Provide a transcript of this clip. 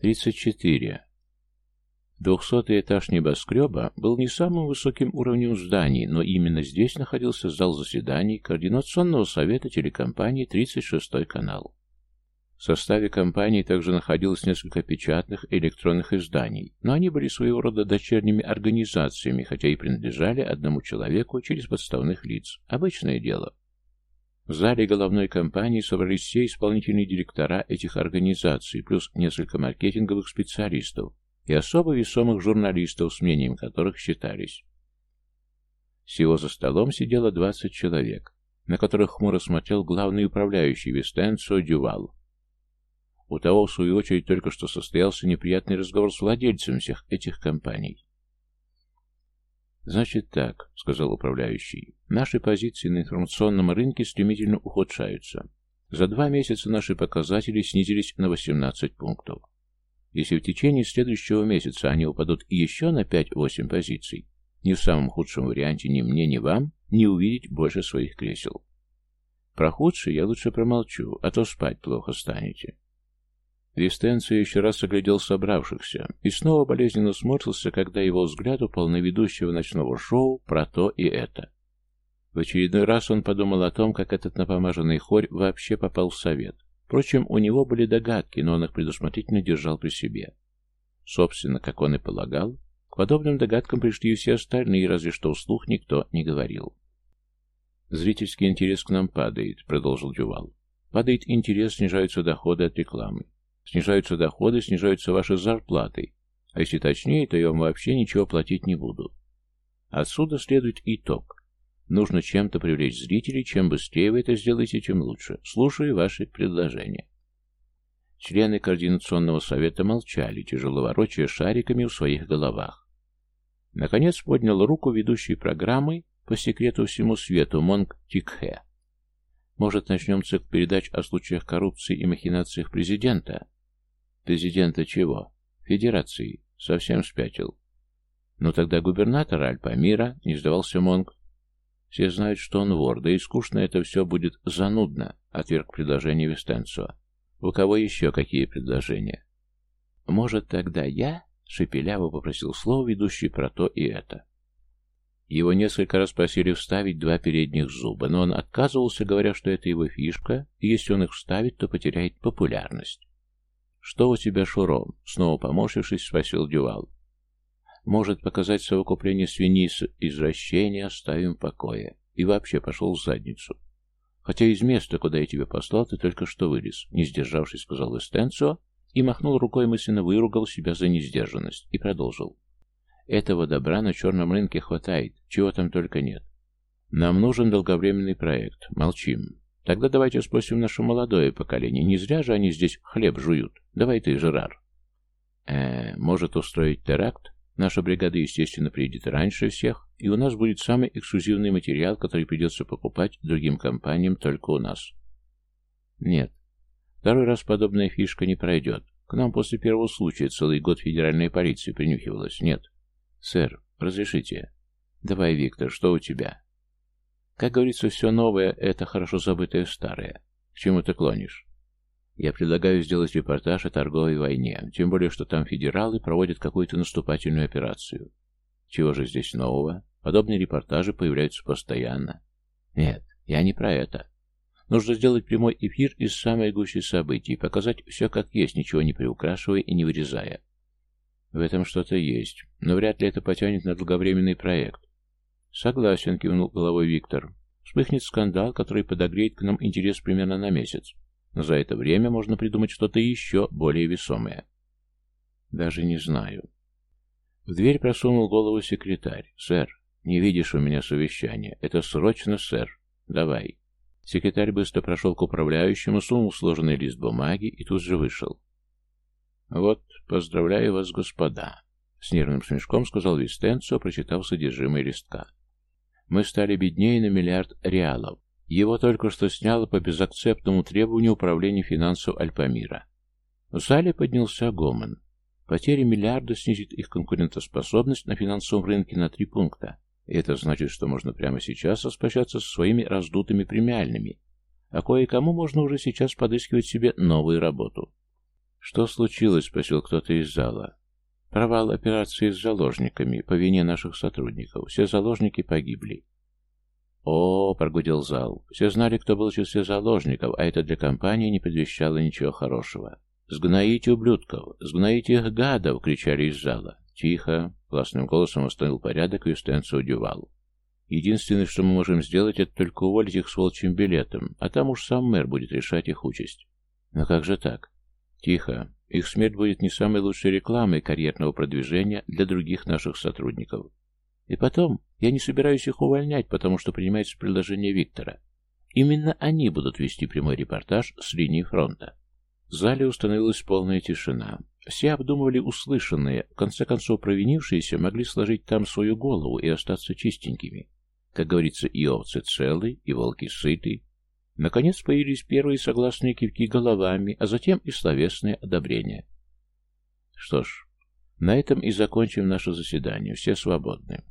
34. Двухсотый этаж небоскреба был не самым высоким уровнем зданий, но именно здесь находился зал заседаний Координационного совета телекомпании «36 канал». В составе компании также находилось несколько печатных и электронных изданий, но они были своего рода дочерними организациями, хотя и принадлежали одному человеку через подставных лиц. Обычное дело. В зале головной компании собрались все исполнительные директора этих организаций, плюс несколько маркетинговых специалистов, и особо весомых журналистов, с мнением которых считались. Всего за столом сидело 20 человек, на которых хмуро смотрел главный управляющий Вестенцо Дювал. У того, в свою очередь, только что состоялся неприятный разговор с владельцем всех этих компаний. «Значит так», — сказал управляющий, — «наши позиции на информационном рынке стремительно ухудшаются. За два месяца наши показатели снизились на 18 пунктов. Если в течение следующего месяца они упадут еще на 5-8 позиций, ни в самом худшем варианте ни мне, ни вам не увидеть больше своих кресел. Про худшее я лучше промолчу, а то спать плохо станете. Вестенцо еще раз оглядел собравшихся и снова болезненно сморщился, когда его взгляд упал на ведущего ночного шоу про то и это. В очередной раз он подумал о том, как этот напомаженный хорь вообще попал в совет. Впрочем, у него были догадки, но он их предусмотрительно держал при себе. Собственно, как он и полагал, к подобным догадкам пришли и все остальные, разве что вслух никто не говорил. «Зрительский интерес к нам падает», — продолжил Дювал. «Падает интерес, снижаются доходы от рекламы. Снижаются доходы, снижаются ваши зарплаты. А если точнее, то я вам вообще ничего платить не буду. Отсюда следует итог. Нужно чем-то привлечь зрителей, чем быстрее вы это сделаете, тем лучше. Слушаю ваши предложения. Члены Координационного совета молчали, тяжело ворочая шариками в своих головах. Наконец поднял руку ведущей программы по секрету всему свету Монг Тикхе. Может, начнем цикл передач о случаях коррупции и махинациях президента? Президента чего? Федерации. Совсем спятил. Ну тогда губернатор Альпамира, не сдавался Монг, все знают, что он вор, да и скучно это все будет занудно, отверг предложение Вестенцо. У кого еще какие предложения? Может, тогда я? Шепеляво попросил слово, ведущий про то и это. Его несколько раз просили вставить два передних зуба, но он отказывался, говоря, что это его фишка, и если он их вставит, то потеряет популярность. «Что у тебя, Шуром?» — снова поморщившись, спросил Дювал. Может показать совокупление свиньи с извращения, оставим в покое. И вообще пошел в задницу. Хотя из места, куда я тебя послал, ты только что вылез, не сдержавшись, сказал Эстенцо, и махнул рукой мысленно выругал себя за несдержанность, и продолжил. Этого добра на черном рынке хватает, чего там только нет. Нам нужен долговременный проект. Молчим. Тогда давайте спросим наше молодое поколение. Не зря же они здесь хлеб жуют. Давай ты, Жерар. Э, может устроить теракт? Наша бригада, естественно, приедет раньше всех, и у нас будет самый эксклюзивный материал, который придется покупать другим компаниям только у нас. Нет. Второй раз подобная фишка не пройдет. К нам после первого случая целый год федеральная полиция принюхивалась. Нет. Сэр, разрешите. Давай, Виктор, что у тебя? Как говорится, все новое — это хорошо забытое старое. К чему ты клонишь? Я предлагаю сделать репортаж о торговой войне, тем более, что там федералы проводят какую-то наступательную операцию. Чего же здесь нового? Подобные репортажи появляются постоянно. Нет, я не про это. Нужно сделать прямой эфир из самой гущи событий, показать все как есть, ничего не приукрашивая и не вырезая. В этом что-то есть, но вряд ли это потянет на долговременный проект. Согласен, кивнул головой Виктор. Вспыхнет скандал, который подогреет к нам интерес примерно на месяц. Но за это время можно придумать что-то еще более весомое. Даже не знаю. В дверь просунул голову секретарь. «Сэр, не видишь у меня совещания. Это срочно, сэр. Давай». Секретарь быстро прошел к управляющему, сунул сложенный лист бумаги и тут же вышел. «Вот, поздравляю вас, господа», — с нервным смешком сказал Вистенцо, прочитав содержимое листка. «Мы стали беднее на миллиард реалов. Его только что сняло по безакцептному требованию управления финансов Альпамира. В зале поднялся гомон. Потеря миллиарда снизит их конкурентоспособность на финансовом рынке на три пункта. И это значит, что можно прямо сейчас распрощаться со своими раздутыми премиальными, а кое-кому можно уже сейчас подыскивать себе новую работу. «Что случилось?» — спросил кто-то из зала. «Провал операции с заложниками по вине наших сотрудников. Все заложники погибли». «О, — прогудел зал, — все знали, кто был в числе заложников, а это для компании не предвещало ничего хорошего. «Сгноите ублюдков! Сгноите их гадов!» — кричали из зала. «Тихо!» — властным голосом установил порядок Юстенцо Дювал. «Единственное, что мы можем сделать, это только уволить их с волчьим билетом, а там уж сам мэр будет решать их участь». «Но как же так?» «Тихо. Их смерть будет не самой лучшей рекламой карьерного продвижения для других наших сотрудников. И потом, я не собираюсь их увольнять, потому что принимается предложение Виктора. Именно они будут вести прямой репортаж с линии фронта». В зале установилась полная тишина. Все обдумывали услышанное, в конце концов провинившиеся могли сложить там свою голову и остаться чистенькими. Как говорится, и овцы целы, и волки сыты. Наконец появились первые согласные кивки головами, а затем и словесное одобрение. Что ж, на этом и закончим наше заседание. Все свободны.